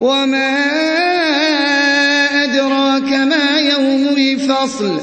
وما أدراك ما يوم الفصل